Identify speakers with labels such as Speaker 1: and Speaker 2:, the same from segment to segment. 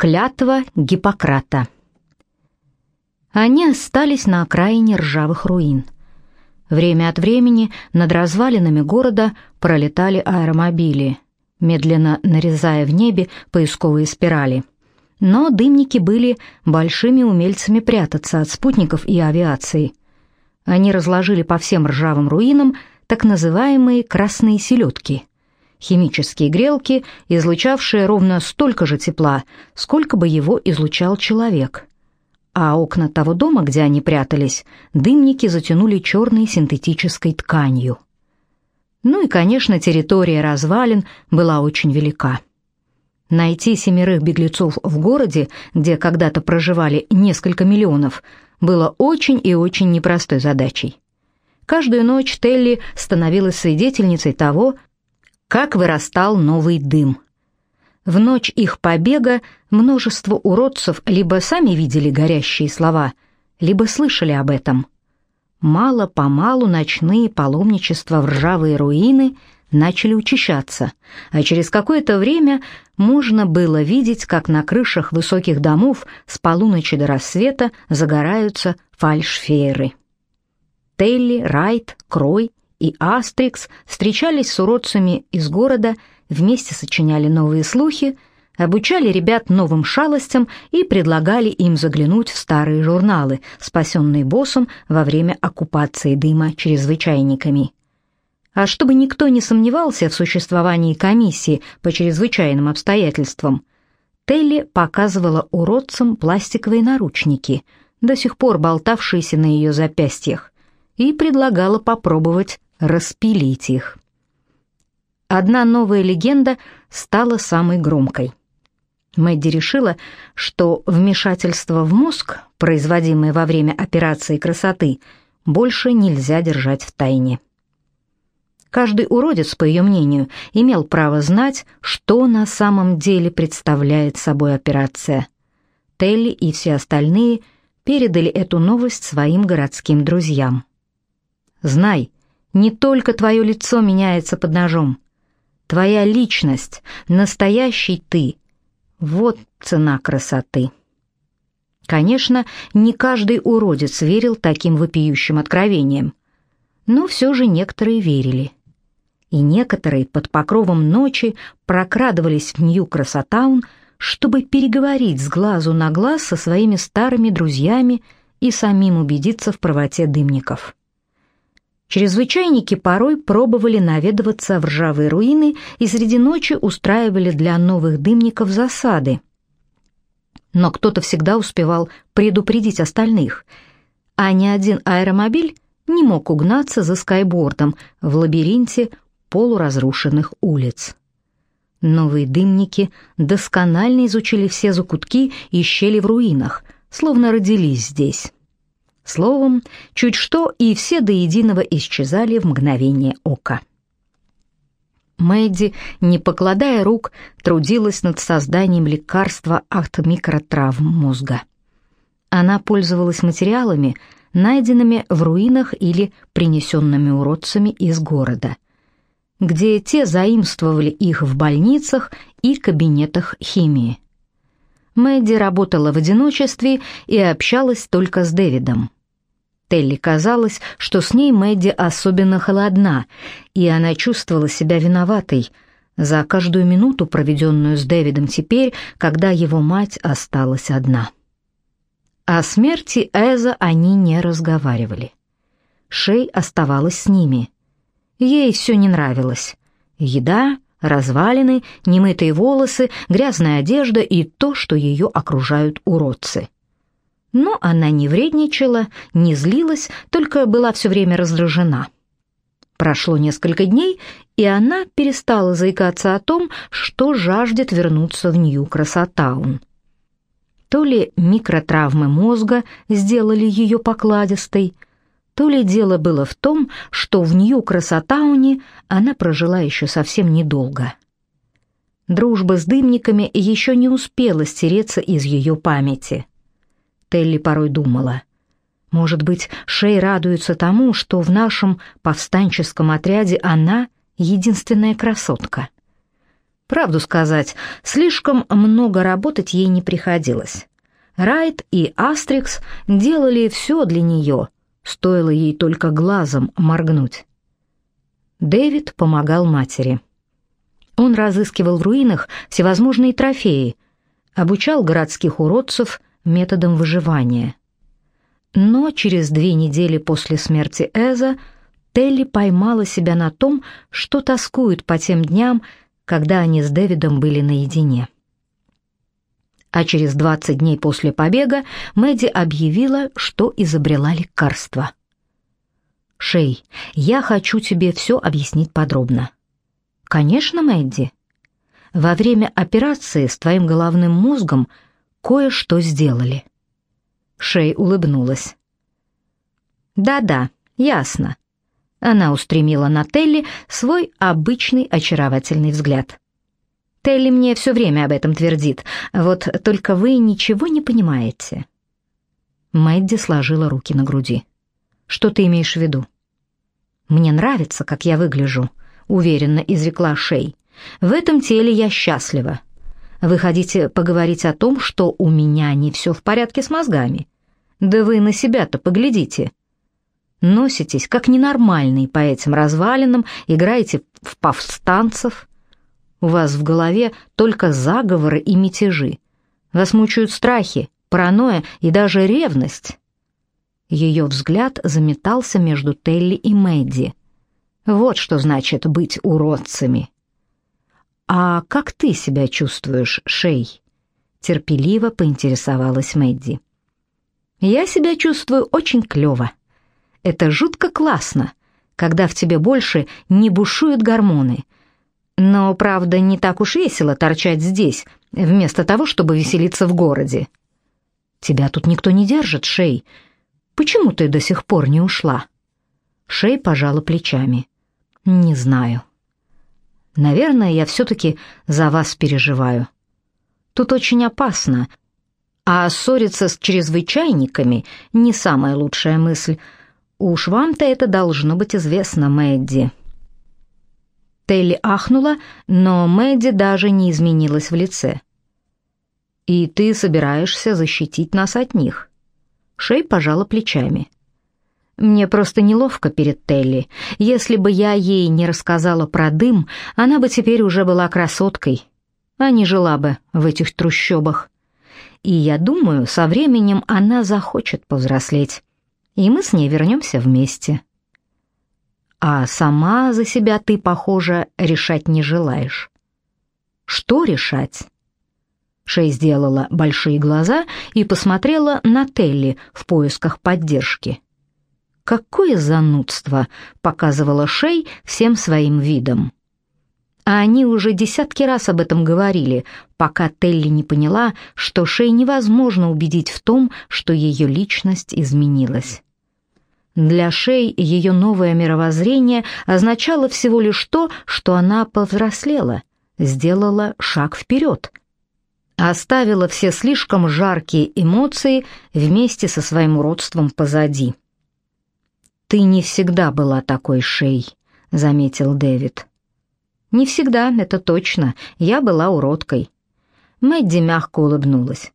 Speaker 1: Клятва Гиппократа. Они остались на окраине ржавых руин. Время от времени над развалинами города пролетали аэромобили, медленно нарезая в небе поисковые спирали. Но дымники были большими умельцами прятаться от спутников и авиации. Они разложили по всем ржавым руинам так называемые красные селедки — химические грелки, излучавшие ровно столько же тепла, сколько бы его излучал человек. А окна того дома, где они прятались, дымники затянули черной синтетической тканью. Ну и, конечно, территория развалин была очень велика. Найти семерых беглецов в городе, где когда-то проживали несколько миллионов, было очень и очень непростой задачей. Каждую ночь Телли становилась свидетельницей того, как вырастал новый дым. В ночь их побега множество уродцев либо сами видели горящие слова, либо слышали об этом. Мало-помалу ночные паломничества в ржавые руины – начали учащаться, а через какое-то время можно было видеть, как на крышах высоких домов с полуночи до рассвета загораются фальшфейры. Телли, Райт, Крой и Астрикс встречались с уродцами из города, вместе сочиняли новые слухи, обучали ребят новым шалостям и предлагали им заглянуть в старые журналы, спасенные боссом во время оккупации дыма чрезвычайниками. А чтобы никто не сомневался в существовании комиссии по чрезвычайным обстоятельствам, Телли показывала уродцам пластиковые наручники, до сих пор болтавшиеся на ее запястьях, и предлагала попробовать распилить их. Одна новая легенда стала самой громкой. Мэдди решила, что вмешательство в мозг, производимое во время операции красоты, больше нельзя держать в тайне. Каждый уродец, по ее мнению, имел право знать, что на самом деле представляет собой операция. Телли и все остальные передали эту новость своим городским друзьям. «Знай, не только твое лицо меняется под ножом. Твоя личность, настоящий ты — вот цена красоты». Конечно, не каждый уродец верил таким вопиющим откровениям, но все же некоторые верили и некоторые под покровом ночи прокрадывались в Нью-Красотаун, чтобы переговорить с глазу на глаз со своими старыми друзьями и самим убедиться в правоте дымников. Чрезвычайники порой пробовали наведываться в ржавые руины и среди ночи устраивали для новых дымников засады. Но кто-то всегда успевал предупредить остальных, а ни один аэромобиль не мог угнаться за скайбордом в лабиринте полуразрушенных улиц. Новые дымники досконально изучили все закутки и щели в руинах, словно родились здесь. Словом, чуть что, и все до единого исчезали в мгновение ока. Мэдди, не покладая рук, трудилась над созданием лекарства от микротравм мозга. Она пользовалась материалами, найденными в руинах или принесенными уродцами из города – где те заимствовали их в больницах и кабинетах химии. Мэдди работала в одиночестве и общалась только с Дэвидом. Телли казалось, что с ней Мэдди особенно холодна, и она чувствовала себя виноватой за каждую минуту, проведенную с Дэвидом теперь, когда его мать осталась одна. О смерти Эза они не разговаривали. Шей оставалась с ними — Ей все не нравилось. Еда, развалины, немытые волосы, грязная одежда и то, что ее окружают уродцы. Но она не вредничала, не злилась, только была все время раздражена. Прошло несколько дней, и она перестала заикаться о том, что жаждет вернуться в Нью-Красотаун. То ли микротравмы мозга сделали ее покладистой, то ли дело было в том, что в Нью-Красотауне она прожила еще совсем недолго. Дружба с дымниками еще не успела стереться из ее памяти. Телли порой думала, может быть, Шей радуется тому, что в нашем повстанческом отряде она единственная красотка. Правду сказать, слишком много работать ей не приходилось. Райт и Астрикс делали все для нее, стоило ей только глазом моргнуть. Дэвид помогал матери. Он разыскивал в руинах всевозможные трофеи, обучал городских уродцев методам выживания. Но через две недели после смерти Эза Телли поймала себя на том, что тоскует по тем дням, когда они с Дэвидом были наедине. А через 20 дней после побега Мэдди объявила, что изобрела лекарство. «Шей, я хочу тебе все объяснить подробно». «Конечно, Мэдди. Во время операции с твоим головным мозгом кое-что сделали». Шей улыбнулась. «Да-да, ясно». Она устремила на Телли свой обычный очаровательный взгляд. «Телли мне все время об этом твердит, вот только вы ничего не понимаете». Мэдди сложила руки на груди. «Что ты имеешь в виду?» «Мне нравится, как я выгляжу», — уверенно изрекла Шей. «В этом теле я счастлива. Вы хотите поговорить о том, что у меня не все в порядке с мозгами? Да вы на себя-то поглядите. Носитесь как ненормальные по этим развалинам, играете в повстанцев. У вас в голове только заговоры и мятежи. Вас мучают страхи, паранойя и даже ревность. Ее взгляд заметался между Телли и Мэдди. Вот что значит быть уродцами. А как ты себя чувствуешь, Шей? терпеливо поинтересовалась Мэдди. Я себя чувствую очень клёво. Это жутко классно, когда в тебе больше не бушуют гормоны. Но, правда, не так уж весело торчать здесь, вместо того, чтобы веселиться в городе. Тебя тут никто не держит, Шей. Почему ты до сих пор не ушла? Шей пожала плечами. Не знаю. Наверное, я все таки за вас переживаю. Тут очень опасно, а ссориться с чрезвычайниками не самая лучшая мысль. Уж вам-то это должно быть известно, Мэдди. Телли ахнула, но Мэдди даже не изменилась в лице. И ты собираешься защитить нас от них? Шей пожала плечами. Мне просто неловко перед Телли. Если бы я ей не рассказала про дым, она бы теперь уже была красоткой, а не жила бы в этих трущобах и я думаю, со временем она захочет повзрослеть, и мы с ней вернемся вместе. А сама за себя ты, похоже, решать не желаешь. Что решать? Шей сделала большие глаза и посмотрела на Телли в поисках поддержки. Какое занудство показывала Шей всем своим видом. А они уже десятки раз об этом говорили, пока Телли не поняла, что Шей невозможно убедить в том, что ее личность изменилась. Для Шей ее новое мировоззрение означало всего лишь то, что она повзрослела, сделала шаг вперед, оставила все слишком жаркие эмоции вместе со своим уродством позади. «Ты не всегда была такой, Шей», — заметил Дэвид. Не всегда, это точно. Я была уродкой. Мэдди мягко улыбнулась.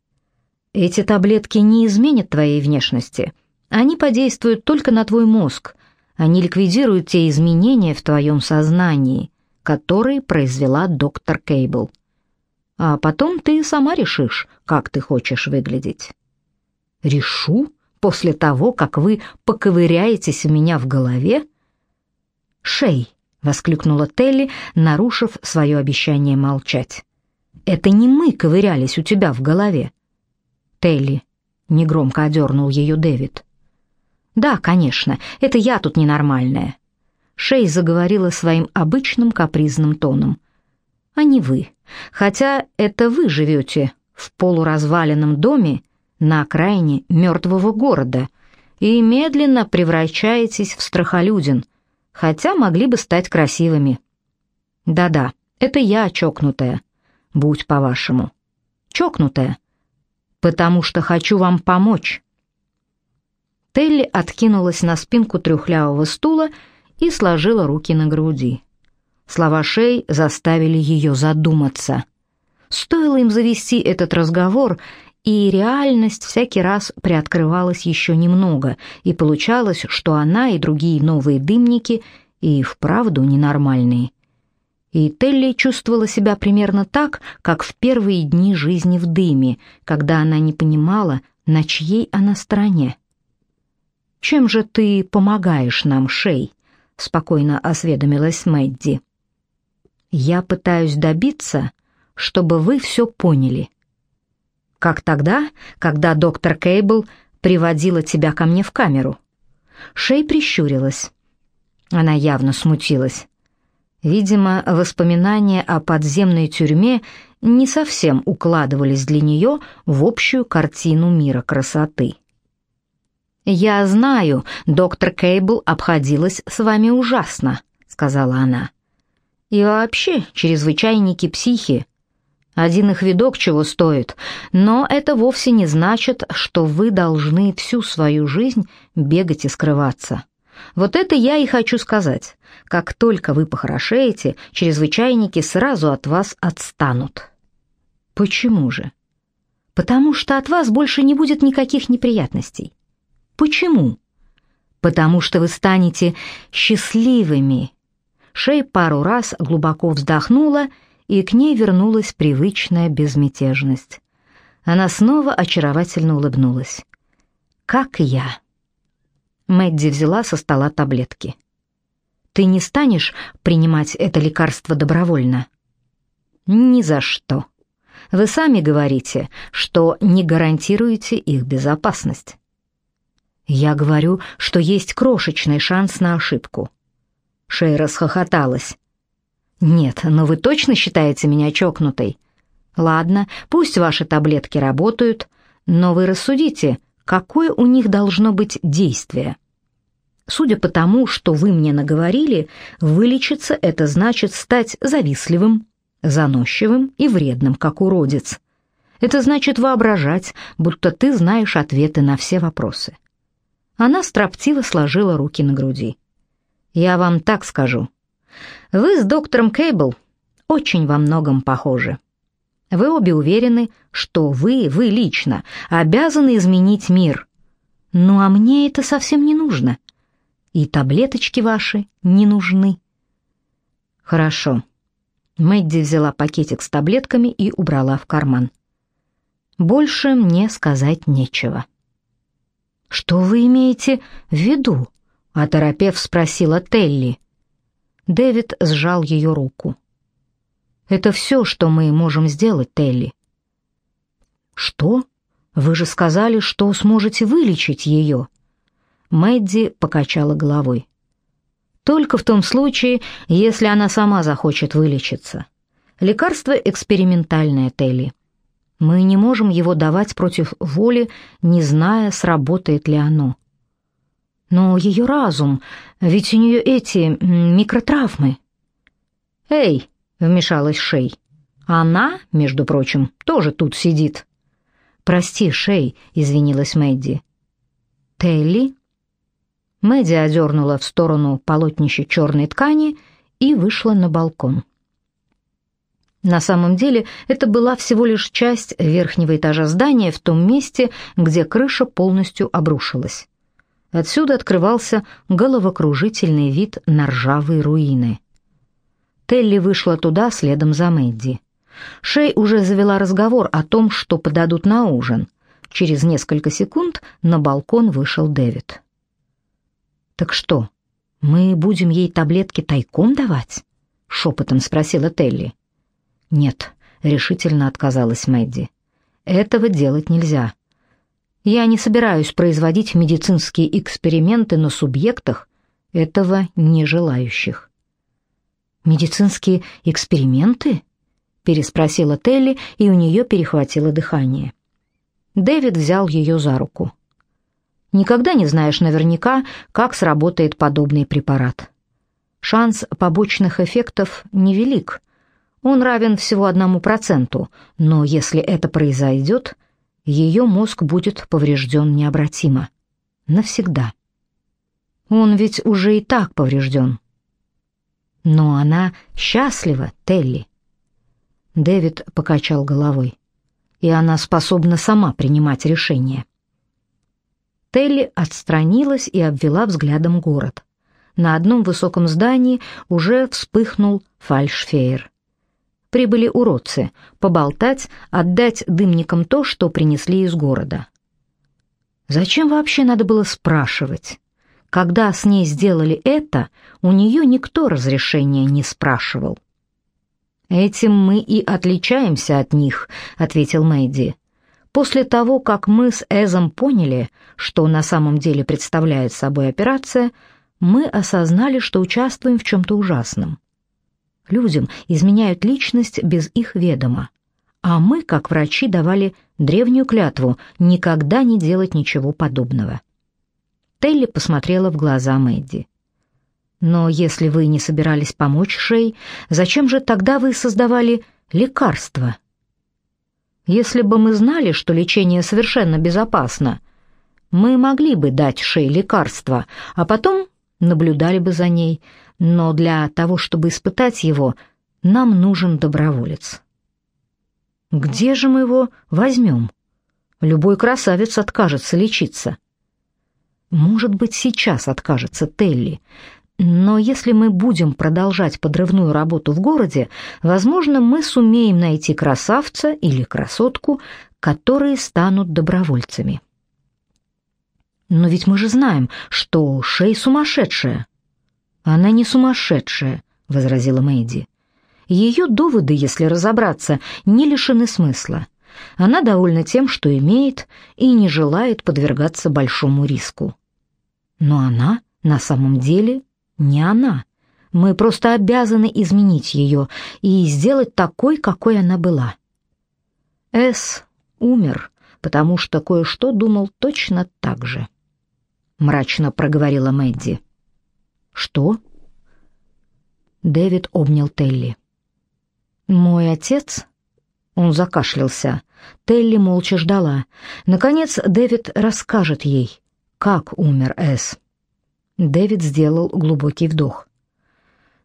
Speaker 1: Эти таблетки не изменят твоей внешности. Они подействуют только на твой мозг. Они ликвидируют те изменения в твоем сознании, которые произвела доктор Кейбл. А потом ты сама решишь, как ты хочешь выглядеть. Решу после того, как вы поковыряетесь у меня в голове? Шей, воскликнула Телли, нарушив свое обещание молчать. Это не мы ковырялись у тебя в голове. Телли негромко одернул ее Дэвид. Да, конечно, это я тут ненормальная. Шей заговорила своим обычным капризным тоном. А не вы. Хотя это вы живете в полуразваленном доме на окраине мертвого города и медленно превращаетесь в страхолюдин, хотя могли бы стать красивыми. Да-да, это я чокнутая. Будь по-вашему. Чокнутая. Потому что хочу вам помочь. Телли откинулась на спинку трехлявого стула и сложила руки на груди. Слова Шей заставили ее задуматься. Стоило им завести этот разговор, и реальность всякий раз приоткрывалась еще немного, и получалось, что она и другие новые дымники и вправду ненормальные. И Телли чувствовала себя примерно так, как в первые дни жизни в дыме, когда она не понимала, на чьей она стороне. «Чем же ты помогаешь нам, Шей?» — спокойно осведомилась Мэдди. «Я пытаюсь добиться, чтобы вы все поняли. Как тогда, когда доктор Кейбл приводила тебя ко мне в камеру?» Шей прищурилась. Она явно смутилась. Видимо, воспоминания о подземной тюрьме не совсем укладывались для нее в общую картину мира красоты. «Я знаю, доктор Кейбл обходилась с вами ужасно», — сказала она. «И вообще, чрезвычайники психи. Один их видок чего стоит, но это вовсе не значит, что вы должны всю свою жизнь бегать и скрываться. Вот это я и хочу сказать. Как только вы похорошеете, чрезвычайники сразу от вас отстанут». «Почему же?» «Потому что от вас больше не будет никаких неприятностей». Почему? Потому что вы станете счастливыми. Шей пару раз глубоко вздохнула, и к ней вернулась привычная безмятежность. Она снова очаровательно улыбнулась. Как я. Мэдди взяла со стола таблетки. Ты не станешь принимать это лекарство добровольно? Ни за что. Вы сами говорите, что не гарантируете их безопасность. Я говорю, что есть крошечный шанс на ошибку. Шей расхохоталась. Нет, но вы точно считаете меня чокнутой? Ладно, пусть ваши таблетки работают, но вы рассудите, какое у них должно быть действие. Судя по тому, что вы мне наговорили, вылечиться это значит стать завистливым, заносчивым и вредным, как уродец. Это значит воображать, будто ты знаешь ответы на все вопросы. Она строптиво сложила руки на груди. «Я вам так скажу. Вы с доктором Кейбл очень во многом похожи. Вы обе уверены, что вы, вы лично, обязаны изменить мир. Ну а мне это совсем не нужно. И таблеточки ваши не нужны». «Хорошо». Мэдди взяла пакетик с таблетками и убрала в карман. «Больше мне сказать нечего». «Что вы имеете в виду?» — оторопев спросила Телли. Дэвид сжал ее руку. «Это все, что мы можем сделать, Телли». «Что? Вы же сказали, что сможете вылечить ее». Мэдди покачала головой. «Только в том случае, если она сама захочет вылечиться. Лекарство экспериментальное, Телли. Мы не можем его давать против воли, не зная, сработает ли оно. Но ее разум, ведь у нее эти микротравмы. «Эй!» — вмешалась Шей. «Она, между прочим, тоже тут сидит». «Прости, Шей», — извинилась Мэдди. «Телли?» Мэдди одернула в сторону полотнище черной ткани и вышла на балкон. На самом деле это была всего лишь часть верхнего этажа здания в том месте, где крыша полностью обрушилась. Отсюда открывался головокружительный вид на ржавые руины. Телли вышла туда следом за Мэдди. Шей уже завела разговор о том, что подадут на ужин. Через несколько секунд на балкон вышел Дэвид. «Так что, мы будем ей таблетки тайком давать?» — шепотом спросила Телли. «Нет», — решительно отказалась Мэдди. «Этого делать нельзя. Я не собираюсь производить медицинские эксперименты на субъектах, этого не желающих». «Медицинские эксперименты?» — переспросила Телли, и у нее перехватило дыхание. Дэвид взял ее за руку. «Никогда не знаешь наверняка, как сработает подобный препарат. Шанс побочных эффектов невелик, он равен всего одному проценту, но если это произойдет, ее мозг будет поврежден необратимо. Навсегда. Он ведь уже и так поврежден. Но она счастлива, Телли. Дэвид покачал головой. И она способна сама принимать решения. Телли отстранилась и обвела взглядом город. На одном высоком здании уже вспыхнул фальшфейер. Прибыли уродцы поболтать, отдать дымникам то, что принесли из города. Зачем вообще надо было спрашивать? Когда с ней сделали это, у нее никто разрешения не спрашивал. Этим мы и отличаемся от них, ответил Мэйди. После того, как мы с Эзом поняли, что на самом деле представляет собой операция, мы осознали, что участвуем в чем-то ужасном. Людям изменяют личность без их ведома, а мы, как врачи, давали древнюю клятву никогда не делать ничего подобного. Телли посмотрела в глаза Мэдди. «Но если вы не собирались помочь Шей, зачем же тогда вы создавали лекарства?» Если бы мы знали, что лечение совершенно безопасно, мы могли бы дать Шей лекарство, а потом наблюдали бы за ней, но для того, чтобы испытать его, нам нужен доброволец. Где же мы его возьмем? Любой красавец откажется лечиться. Может быть, сейчас откажется Телли, но если мы будем продолжать подрывную работу в городе, возможно, мы сумеем найти красавца или красотку, которые станут добровольцами. Но ведь мы же знаем, что Шей сумасшедшая. Она не сумасшедшая, возразила Мэйди. Ее доводы, если разобраться, не лишены смысла. Она довольна тем, что имеет, и не желает подвергаться большому риску. Но она на самом деле не она. Мы просто обязаны изменить ее и сделать такой, какой она была. С умер, потому что кое-что думал точно так же. Мрачно проговорила Мэдди. Что? Дэвид обнял Телли. Мой отец? Он закашлялся. Телли молча ждала. Наконец Дэвид расскажет ей, как умер С. Дэвид сделал глубокий вдох.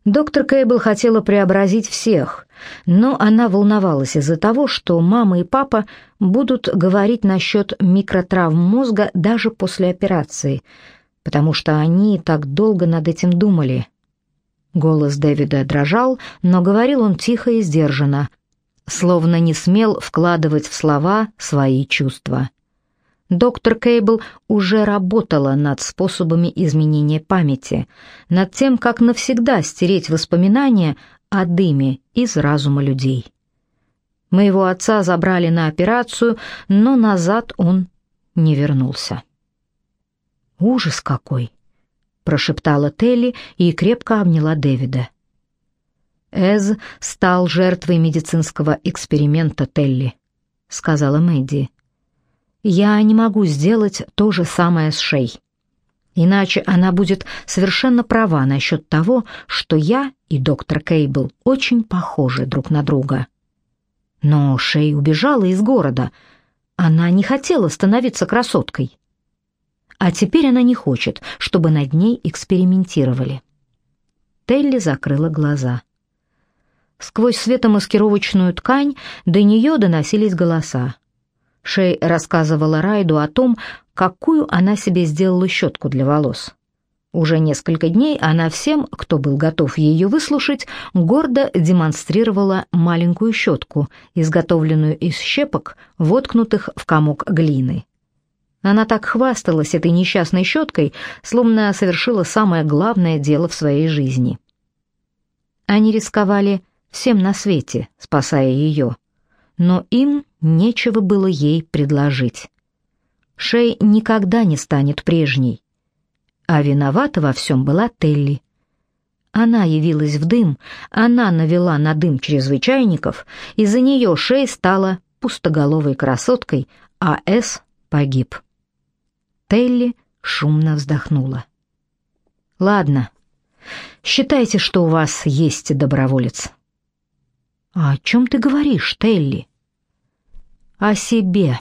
Speaker 1: Доктор Кейбл хотела преобразить всех, но она волновалась из-за того, что мама и папа будут говорить насчет микротравм мозга даже после операции, потому что они так долго над этим думали. Голос Дэвида дрожал, но говорил он тихо и сдержанно, словно не смел вкладывать в слова свои чувства. Доктор Кейбл уже работала над способами изменения памяти, над тем, как навсегда стереть воспоминания о дыме из разума людей. Моего отца забрали на операцию, но назад он не вернулся. «Ужас какой!» — прошептала Телли и крепко обняла Дэвида. «Эз стал жертвой медицинского эксперимента Телли», — сказала Мэдди. Я не могу сделать то же самое с Шей. Иначе она будет совершенно права насчет того, что я и доктор Кейбл очень похожи друг на друга. Но Шей убежала из города. Она не хотела становиться красоткой. А теперь она не хочет, чтобы над ней экспериментировали. Телли закрыла глаза. Сквозь светомаскировочную ткань до нее доносились голоса. Шей рассказывала Райду о том, какую она себе сделала щетку для волос. Уже несколько дней она всем, кто был готов ее выслушать, гордо демонстрировала маленькую щетку, изготовленную из щепок, воткнутых в комок глины. Она так хвасталась этой несчастной щеткой, словно совершила самое главное дело в своей жизни. Они рисковали всем на свете, спасая ее но им нечего было ей предложить. Шей никогда не станет прежней. А виновата во всем была Телли. Она явилась в дым, она навела на дым чрезвычайников, из-за нее Шей стала пустоголовой красоткой, а С погиб. Телли шумно вздохнула. «Ладно, считайте, что у вас есть доброволец». «А о чем ты говоришь, Телли?» О себе.